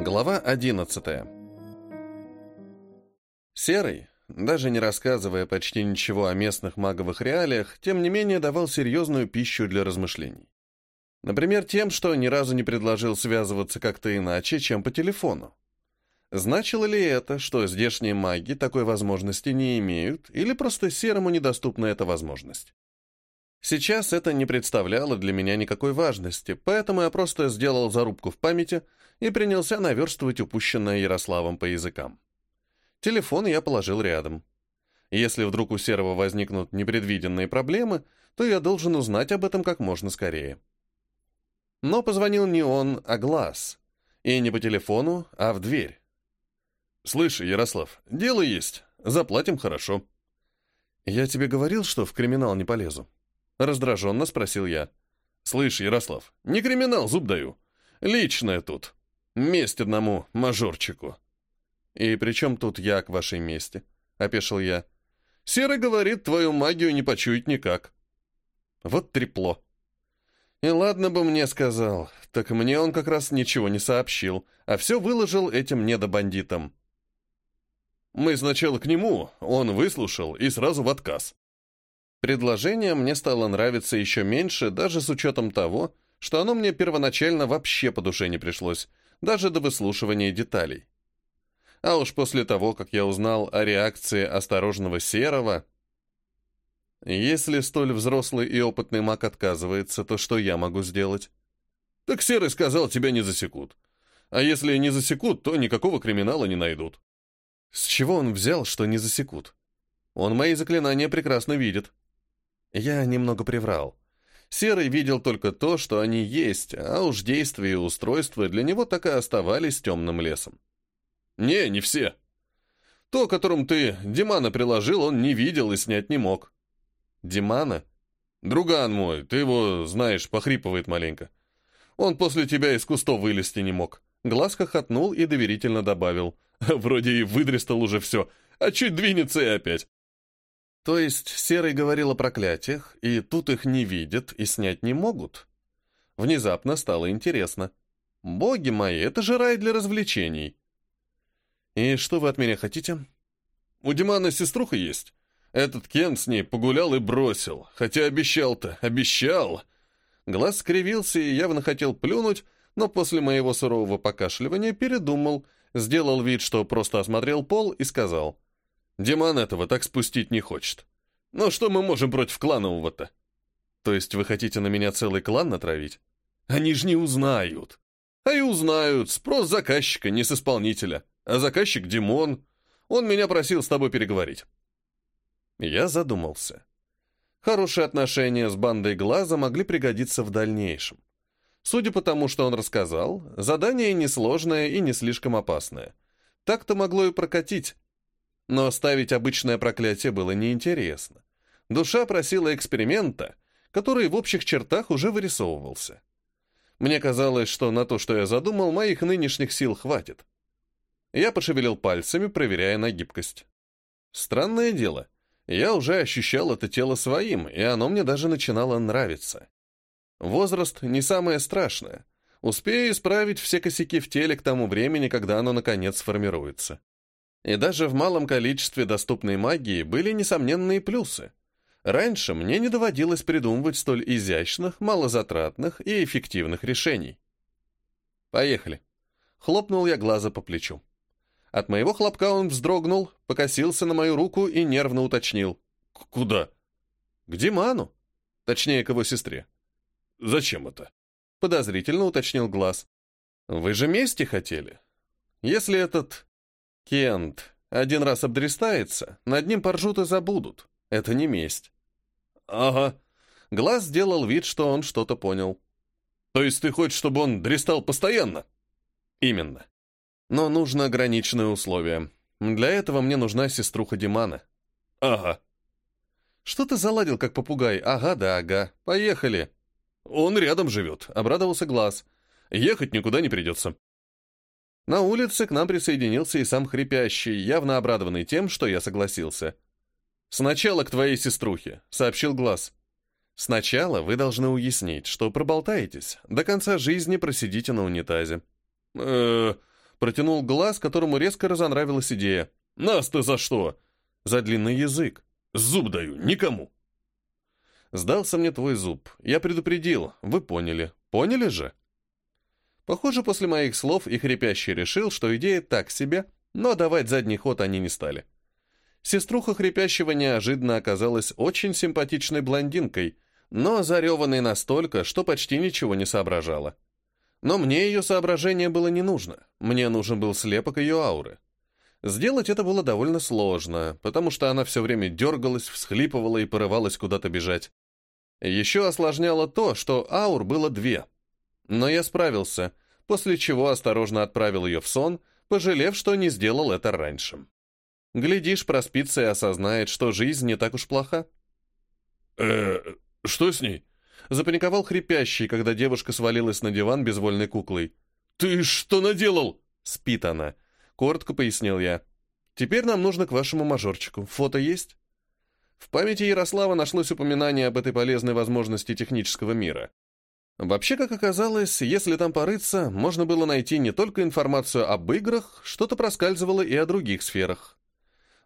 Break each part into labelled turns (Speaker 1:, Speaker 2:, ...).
Speaker 1: Глава 11 Серый, даже не рассказывая почти ничего о местных маговых реалиях, тем не менее давал серьезную пищу для размышлений. Например, тем, что ни разу не предложил связываться как-то иначе, чем по телефону. Значило ли это, что здешние маги такой возможности не имеют, или просто Серому недоступна эта возможность? Сейчас это не представляло для меня никакой важности, поэтому я просто сделал зарубку в памяти и принялся наверстывать упущенное Ярославом по языкам. Телефон я положил рядом. Если вдруг у Серого возникнут непредвиденные проблемы, то я должен узнать об этом как можно скорее. Но позвонил не он, а Глаз. И не по телефону, а в дверь. «Слышь, Ярослав, дело есть. Заплатим хорошо». «Я тебе говорил, что в криминал не полезу?» Раздраженно спросил я. «Слышь, Ярослав, не криминал, зуб даю. Личное тут. Месть одному мажорчику». «И при чем тут я к вашей мести?» — опешил я. «Серый говорит, твою магию не почуять никак». Вот трепло. И ладно бы мне сказал, так мне он как раз ничего не сообщил, а все выложил этим недобандитам. Мы сначала к нему, он выслушал и сразу в отказ. Предложение мне стало нравиться еще меньше, даже с учетом того, что оно мне первоначально вообще по душе не пришлось, даже до выслушивания деталей. А уж после того, как я узнал о реакции осторожного Серого... Если столь взрослый и опытный маг отказывается, то что я могу сделать? Так Серый сказал, тебя не засекут. А если не засекут, то никакого криминала не найдут. С чего он взял, что не засекут? Он мои заклинания прекрасно видит. Я немного приврал. Серый видел только то, что они есть, а уж действия и устройства для него так и оставались темным лесом. «Не, не все. То, которым ты Димана приложил, он не видел и снять не мог». «Димана?» «Друган мой, ты его, знаешь, похрипывает маленько. Он после тебя из кустов вылезти не мог». Глаз хохотнул и доверительно добавил. «Вроде и выдристал уже все, а чуть двинется и опять». То есть Серый говорил о проклятиях, и тут их не видят и снять не могут? Внезапно стало интересно. Боги мои, это же рай для развлечений. И что вы от меня хотите? У Димана сеструха есть. Этот Кен с ней погулял и бросил, хотя обещал-то, обещал. Глаз скривился и явно хотел плюнуть, но после моего сурового покашливания передумал, сделал вид, что просто осмотрел пол и сказал — Диман этого так спустить не хочет. Но что мы можем против кланового-то? То есть вы хотите на меня целый клан натравить? Они же не узнают. А и узнают. Спрос заказчика, не с исполнителя. А заказчик Димон. Он меня просил с тобой переговорить. Я задумался. Хорошие отношения с бандой Глаза могли пригодиться в дальнейшем. Судя по тому, что он рассказал, задание несложное и не слишком опасное. Так-то могло и прокатить. Но ставить обычное проклятие было неинтересно. Душа просила эксперимента, который в общих чертах уже вырисовывался. Мне казалось, что на то, что я задумал, моих нынешних сил хватит. Я пошевелил пальцами, проверяя на гибкость. Странное дело, я уже ощущал это тело своим, и оно мне даже начинало нравиться. Возраст не самое страшное. Успею исправить все косяки в теле к тому времени, когда оно наконец сформируется. И даже в малом количестве доступной магии были несомненные плюсы. Раньше мне не доводилось придумывать столь изящных, малозатратных и эффективных решений. «Поехали». Хлопнул я глаза по плечу. От моего хлопка он вздрогнул, покосился на мою руку и нервно уточнил. «Куда?» «К Диману. Точнее, к его сестре». «Зачем это?» Подозрительно уточнил глаз. «Вы же мести хотели? Если этот Кент один раз обдрестается, над ним поржут и забудут. Это не месть. Ага. Глаз сделал вид, что он что-то понял. То есть ты хочешь, чтобы он дристал постоянно? Именно. Но нужно ограниченное условие. Для этого мне нужна сеструха Димана. Ага. Что ты заладил, как попугай? Ага, да, ага. Поехали. Он рядом живет, обрадовался Глаз. Ехать никуда не придется. На улице к нам присоединился и сам хрипящий, явно обрадованный тем, что я согласился. «Сначала к твоей сеструхе», — сообщил Глаз. «Сначала вы должны уяснить, что проболтаетесь, до конца жизни просидите на унитазе». «Э-э...» Протянул глаз, которому резко разонравилась идея. «Нас ты за что?» «За длинный язык. Зуб даю, никому». Сдался мне твой зуб. Я предупредил. Вы поняли. Поняли же? Похоже, после моих слов и хрипящий решил, что идея так себе, но давать задний ход они не стали. Сеструха хрипящего неожиданно оказалась очень симпатичной блондинкой, но зареванной настолько, что почти ничего не соображала. Но мне ее соображение было не нужно. Мне нужен был слепок ее ауры. Сделать это было довольно сложно, потому что она все время дергалась, всхлипывала и порывалась куда-то бежать. Еще осложняло то, что аур было две. Но я справился, после чего осторожно отправил ее в сон, пожалев, что не сделал это раньше. Глядишь, проспится и осознает, что жизнь не так уж плоха.
Speaker 2: э что с ней?»
Speaker 1: Запаниковал хрипящий, когда девушка свалилась на диван безвольной куклой.
Speaker 2: «Ты что наделал?»
Speaker 1: Спит она. Коротко пояснил я. «Теперь нам нужно к вашему мажорчику. Фото есть?» В памяти Ярослава нашлось упоминание об этой полезной возможности технического мира. Вообще, как оказалось, если там порыться, можно было найти не только информацию об играх, что-то проскальзывало и о других сферах.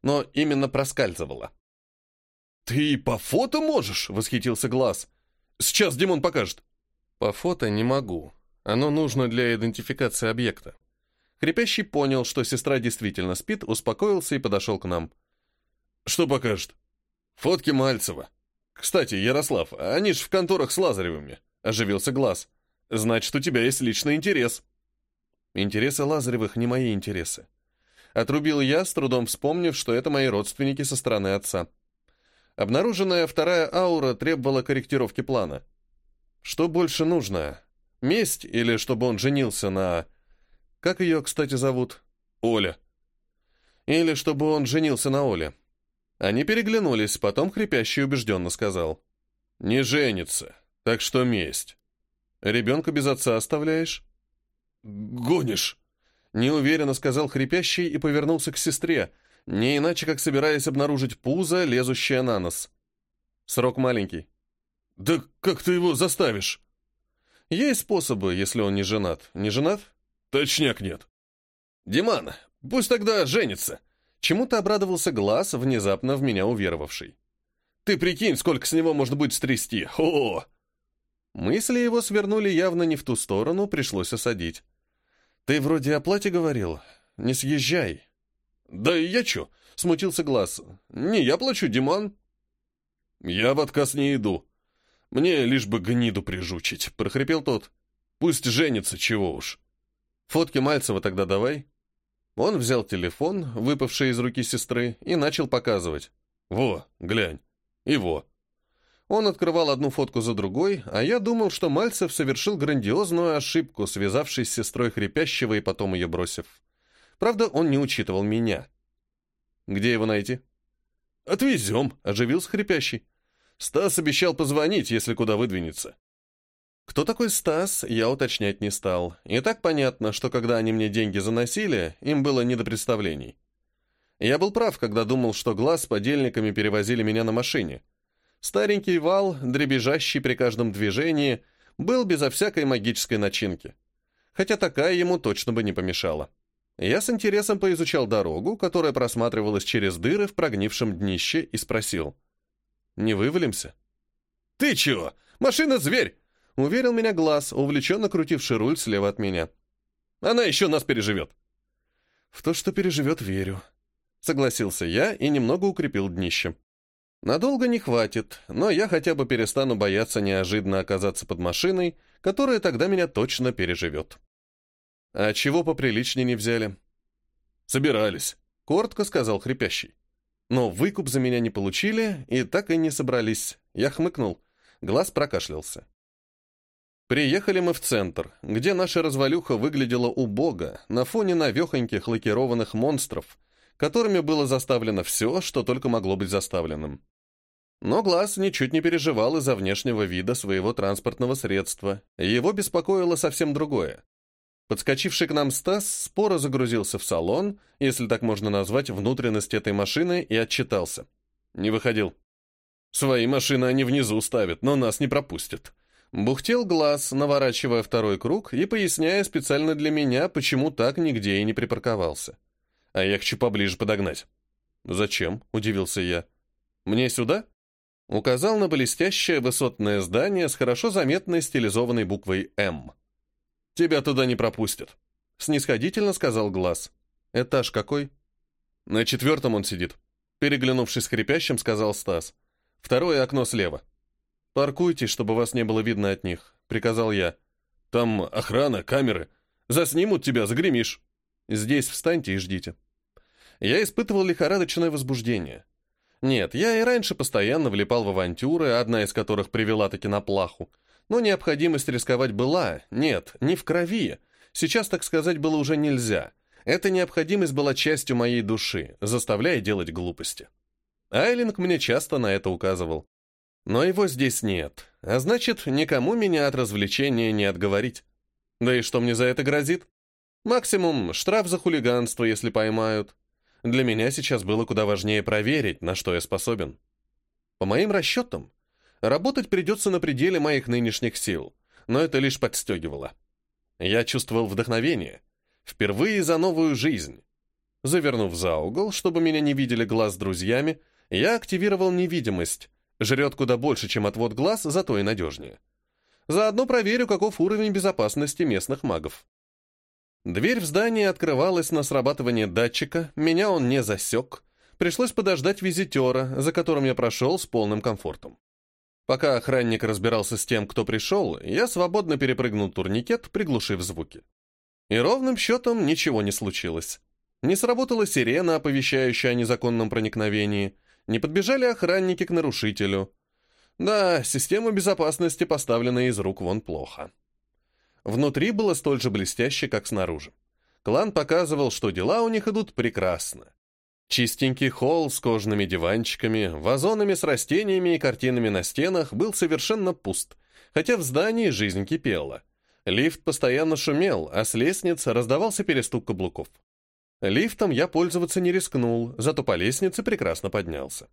Speaker 1: Но именно проскальзывало.
Speaker 2: «Ты по фото можешь?» — восхитился Глаз. «Сейчас Димон покажет».
Speaker 1: «По фото не могу. Оно нужно для идентификации объекта». Хрипящий понял, что сестра действительно спит, успокоился и подошел к нам.
Speaker 2: «Что покажет?»
Speaker 1: «Фотки Мальцева. Кстати, Ярослав, они ж в конторах с Лазаревыми», — оживился Глаз. «Значит, у тебя есть личный интерес». «Интересы Лазаревых не мои интересы». Отрубил я, с трудом вспомнив, что это мои родственники со стороны отца. Обнаруженная вторая аура требовала корректировки плана. Что больше нужно? Месть или чтобы он женился на... Как ее, кстати, зовут?
Speaker 2: Оля.
Speaker 1: Или чтобы он женился на Оле. Они переглянулись, потом хрипящий убежденно сказал. «Не женится, так что месть. Ребенка без отца оставляешь?»
Speaker 2: «Гонишь!»
Speaker 1: Неуверенно сказал хрипящий и повернулся к сестре, не иначе как собираясь обнаружить пузо, лезущее на нос. Срок маленький.
Speaker 2: «Да как ты его заставишь?»
Speaker 1: «Есть способы, если он не женат. Не женат?»
Speaker 2: «Точняк нет».
Speaker 1: «Диман, пусть тогда женится», Чему-то обрадовался глаз, внезапно в меня уверовавший. «Ты прикинь, сколько с него можно будет стрясти! О!» Мысли его свернули явно не в ту сторону, пришлось осадить. «Ты вроде о плате говорил. Не съезжай».
Speaker 2: «Да я чё?» — смутился глаз. «Не я плачу, Диман». «Я в отказ не иду. Мне лишь бы гниду прижучить», — прохрипел тот. «Пусть женится, чего уж».
Speaker 1: «Фотки Мальцева тогда давай». Он взял телефон, выпавший из руки сестры, и начал показывать.
Speaker 2: «Во, глянь. И во».
Speaker 1: Он открывал одну фотку за другой, а я думал, что Мальцев совершил грандиозную ошибку, связавшись с сестрой Хрипящего и потом ее бросив. Правда, он не учитывал меня. «Где его найти?»
Speaker 2: «Отвезем», —
Speaker 1: оживился Хрипящий.
Speaker 2: «Стас обещал позвонить, если куда выдвинется».
Speaker 1: Кто такой Стас, я уточнять не стал. И так понятно, что когда они мне деньги заносили, им было не до представлений. Я был прав, когда думал, что глаз с подельниками перевозили меня на машине. Старенький вал, дребезжащий при каждом движении, был безо всякой магической начинки. Хотя такая ему точно бы не помешала. Я с интересом поизучал дорогу, которая просматривалась через дыры в прогнившем днище, и спросил. «Не вывалимся?»
Speaker 2: «Ты чего? Машина-зверь!
Speaker 1: Уверил меня глаз, увлеченно крутивший руль слева от меня.
Speaker 2: Она еще нас переживет.
Speaker 1: В то, что переживет, верю. Согласился я и немного укрепил днище. Надолго не хватит, но я хотя бы перестану бояться неожиданно оказаться под машиной, которая тогда меня точно переживет. А чего поприличнее не взяли?
Speaker 2: Собирались,
Speaker 1: коротко сказал хрипящий. Но выкуп за меня не получили и так и не собрались. Я хмыкнул. Глаз прокашлялся. Приехали мы в центр, где наша развалюха выглядела убого на фоне навехоньких лакированных монстров, которыми было заставлено все, что только могло быть заставленным. Но Глаз ничуть не переживал из-за внешнего вида своего транспортного средства, его беспокоило совсем другое. Подскочивший к нам Стас споро загрузился в салон, если так можно назвать внутренность этой машины, и отчитался. Не выходил. «Свои машины они внизу ставят, но нас не пропустят», Бухтел глаз, наворачивая второй круг и поясняя специально для меня, почему так нигде и не припарковался. А я хочу поближе подогнать. «Зачем?» — удивился я. «Мне сюда?» Указал на блестящее высотное здание с хорошо заметной стилизованной буквой «М». «Тебя туда не пропустят», — снисходительно сказал глаз. «Этаж какой?» «На четвертом он сидит», — переглянувшись с хрипящим, сказал Стас. «Второе окно слева». «Паркуйтесь, чтобы вас не было видно от них», — приказал я. «Там охрана, камеры. Заснимут тебя, загремишь». «Здесь встаньте и ждите». Я испытывал лихорадочное возбуждение. Нет, я и раньше постоянно влипал в авантюры, одна из которых привела таки на плаху. Но необходимость рисковать была, нет, не в крови. Сейчас, так сказать, было уже нельзя. Эта необходимость была частью моей души, заставляя делать глупости. Айлинг мне часто на это указывал. Но его здесь нет, а значит, никому меня от развлечения не отговорить. Да и что мне за это грозит? Максимум штраф за хулиганство, если поймают. Для меня сейчас было куда важнее проверить, на что я способен. По моим расчетам, работать придется на пределе моих нынешних сил, но это лишь подстегивало. Я чувствовал вдохновение. Впервые за новую жизнь. Завернув за угол, чтобы меня не видели глаз друзьями, я активировал невидимость, Жрет куда больше, чем отвод глаз, зато и надежнее. Заодно проверю, каков уровень безопасности местных магов. Дверь в здание открывалась на срабатывание датчика, меня он не засек. Пришлось подождать визитера, за которым я прошел с полным комфортом. Пока охранник разбирался с тем, кто пришел, я свободно перепрыгнул турникет, приглушив звуки. И ровным счетом ничего не случилось. Не сработала сирена, оповещающая о незаконном проникновении, не подбежали охранники к нарушителю. Да, система безопасности поставлена из рук вон плохо. Внутри было столь же блестяще, как снаружи. Клан показывал, что дела у них идут прекрасно. Чистенький холл с кожаными диванчиками, вазонами с растениями и картинами на стенах был совершенно пуст, хотя в здании жизнь кипела. Лифт постоянно шумел, а с лестниц раздавался перестук каблуков. Лифтом я пользоваться не рискнул, зато по лестнице прекрасно поднялся.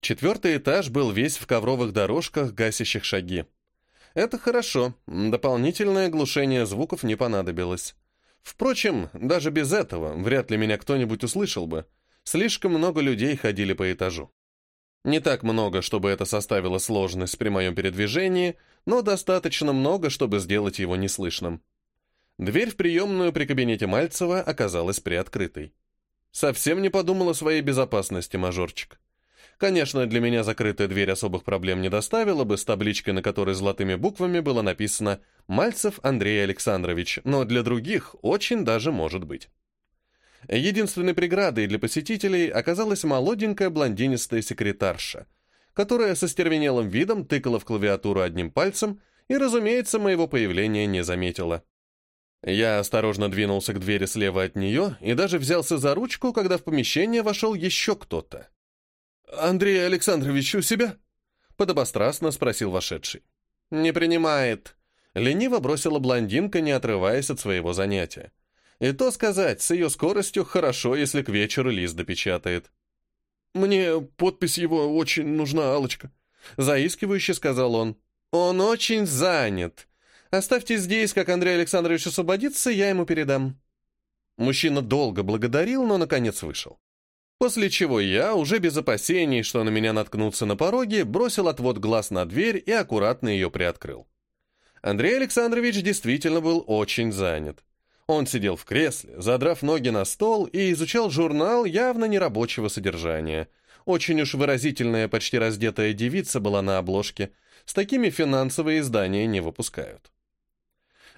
Speaker 1: Четвертый этаж был весь в ковровых дорожках, гасящих шаги. Это хорошо, дополнительное глушение звуков не понадобилось. Впрочем, даже без этого вряд ли меня кто-нибудь услышал бы. Слишком много людей ходили по этажу. Не так много, чтобы это составило сложность при моем передвижении, но достаточно много, чтобы сделать его неслышным. Дверь в приемную при кабинете Мальцева оказалась приоткрытой. Совсем не подумал о своей безопасности, мажорчик. Конечно, для меня закрытая дверь особых проблем не доставила бы с табличкой, на которой золотыми буквами было написано «Мальцев Андрей Александрович», но для других очень даже может быть. Единственной преградой для посетителей оказалась молоденькая блондинистая секретарша, которая со стервенелым видом тыкала в клавиатуру одним пальцем и, разумеется, моего появления не заметила. Я осторожно двинулся к двери слева от нее и даже взялся за ручку, когда в помещение вошел еще кто-то. «Андрей Александрович у себя?» — подобострастно спросил вошедший. «Не принимает». Лениво бросила блондинка, не отрываясь от своего занятия. И то сказать, с ее скоростью хорошо, если к вечеру лист допечатает. «Мне подпись его очень нужна, алочка заискивающе сказал он. «Он очень занят. Оставьте здесь, как Андрей Александрович освободится, я ему передам». Мужчина долго благодарил, но, наконец, вышел. После чего я, уже без опасений, что на меня наткнутся на пороге, бросил отвод глаз на дверь и аккуратно ее приоткрыл. Андрей Александрович действительно был очень занят. Он сидел в кресле, задрав ноги на стол и изучал журнал явно нерабочего содержания. Очень уж выразительная, почти раздетая девица была на обложке. С такими финансовые издания не выпускают.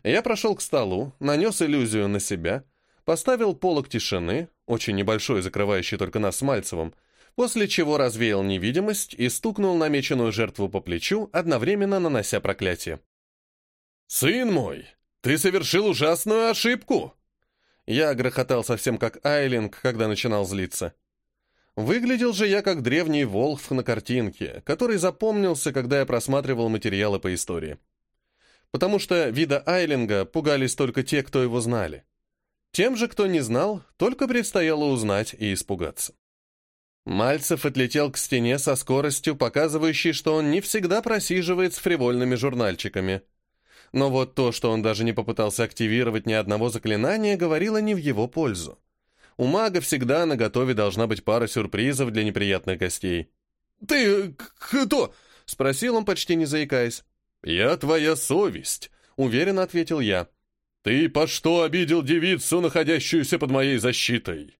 Speaker 1: Я прошел к столу, нанес иллюзию на себя, поставил полок тишины, очень небольшой, закрывающий только нас с Мальцевым, после чего развеял невидимость и стукнул намеченную жертву по плечу, одновременно нанося проклятие. «Сын мой, ты совершил ужасную ошибку!» Я грохотал совсем как Айлинг, когда начинал злиться. Выглядел же я как древний волхв на картинке, который запомнился, когда я просматривал материалы по истории потому что вида Айлинга пугались только те, кто его знали. Тем же, кто не знал, только предстояло узнать и испугаться. Мальцев отлетел к стене со скоростью, показывающей, что он не всегда просиживает с фривольными журнальчиками. Но вот то, что он даже не попытался активировать ни одного заклинания, говорило не в его пользу. У мага всегда на готове должна быть пара сюрпризов для неприятных гостей.
Speaker 2: «Ты кто?»
Speaker 1: — спросил он, почти не заикаясь.
Speaker 2: «Я твоя совесть», —
Speaker 1: уверенно ответил я.
Speaker 2: «Ты по что обидел девицу, находящуюся под моей защитой?»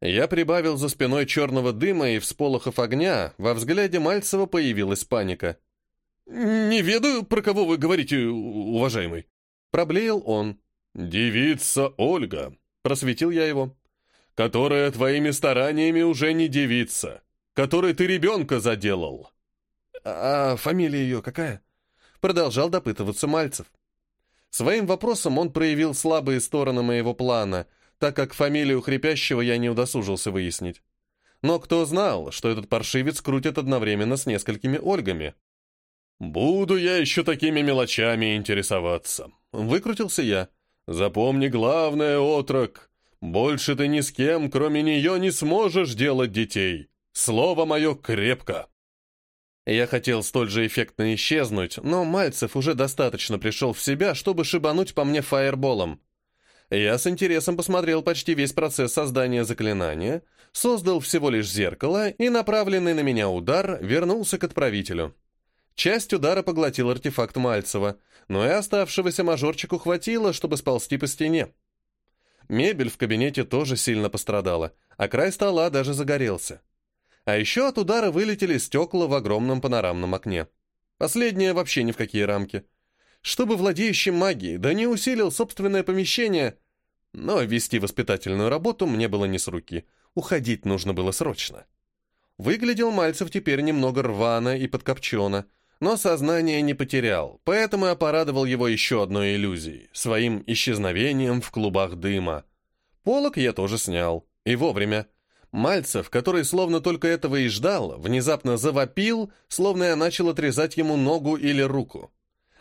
Speaker 1: Я прибавил за спиной черного дыма и всполохов огня, во взгляде Мальцева появилась паника.
Speaker 2: «Не ведаю, про кого вы говорите, уважаемый».
Speaker 1: Проблеял он.
Speaker 2: «Девица Ольга», — просветил я его, «которая твоими стараниями уже не девица, которой ты ребенка заделал».
Speaker 1: «А, фамилия ее какая?» Продолжал допытываться Мальцев. Своим вопросом он проявил слабые стороны моего плана, так как фамилию хрипящего я не удосужился выяснить. Но кто знал, что этот паршивец крутит одновременно с несколькими Ольгами?
Speaker 2: «Буду я еще такими мелочами интересоваться», — выкрутился я. «Запомни главное, отрок. Больше ты ни с кем, кроме нее, не сможешь делать детей. Слово мое крепко».
Speaker 1: Я хотел столь же эффектно исчезнуть, но Мальцев уже достаточно пришел в себя, чтобы шибануть по мне фаерболом. Я с интересом посмотрел почти весь процесс создания заклинания, создал всего лишь зеркало, и направленный на меня удар вернулся к отправителю. Часть удара поглотил артефакт Мальцева, но и оставшегося мажорчику хватило, чтобы сползти по стене. Мебель в кабинете тоже сильно пострадала, а край стола даже загорелся. А еще от удара вылетели стекла в огромном панорамном окне. Последнее вообще ни в какие рамки. Чтобы владеющий магией, да не усилил собственное помещение. Но вести воспитательную работу мне было не с руки. Уходить нужно было срочно. Выглядел Мальцев теперь немного рвано и подкопчено, но сознание не потерял, поэтому я порадовал его еще одной иллюзией, своим исчезновением в клубах дыма. Полок я тоже снял, и вовремя. Мальцев, который словно только этого и ждал, внезапно завопил, словно я начал отрезать ему ногу или руку.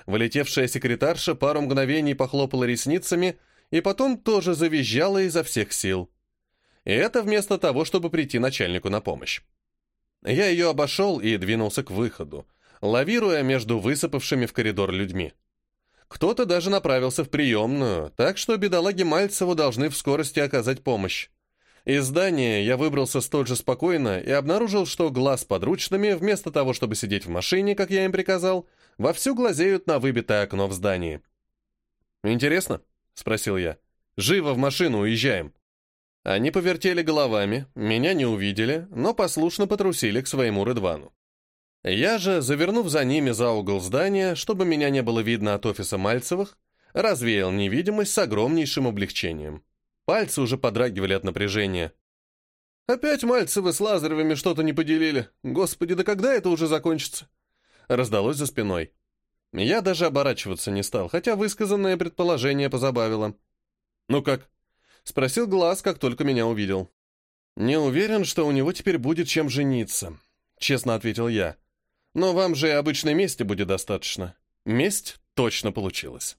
Speaker 1: Вылетевшая секретарша пару мгновений похлопала ресницами и потом тоже завизжала изо всех сил. И это вместо того, чтобы прийти начальнику на помощь. Я ее обошел и двинулся к выходу, лавируя между высыпавшими в коридор людьми. Кто-то даже направился в приемную, так что бедолаги Мальцеву должны в скорости оказать помощь. Из здания я выбрался столь же спокойно и обнаружил, что глаз подручными, вместо того, чтобы сидеть в машине, как я им приказал, вовсю глазеют на выбитое окно в здании. «Интересно?» — спросил я. «Живо в машину, уезжаем». Они повертели головами, меня не увидели, но послушно потрусили к своему Рыдвану. Я же, завернув за ними за угол здания, чтобы меня не было видно от офиса Мальцевых, развеял невидимость с огромнейшим облегчением. Пальцы уже подрагивали от напряжения. «Опять Мальцевы с Лазаревыми что-то не поделили. Господи, да когда это уже закончится?» Раздалось за спиной. Я даже оборачиваться не стал, хотя высказанное предположение позабавило. «Ну как?» — спросил Глаз, как только меня увидел. «Не уверен, что у него теперь будет чем жениться», — честно ответил я. «Но вам же и обычной мести будет достаточно. Месть точно получилась».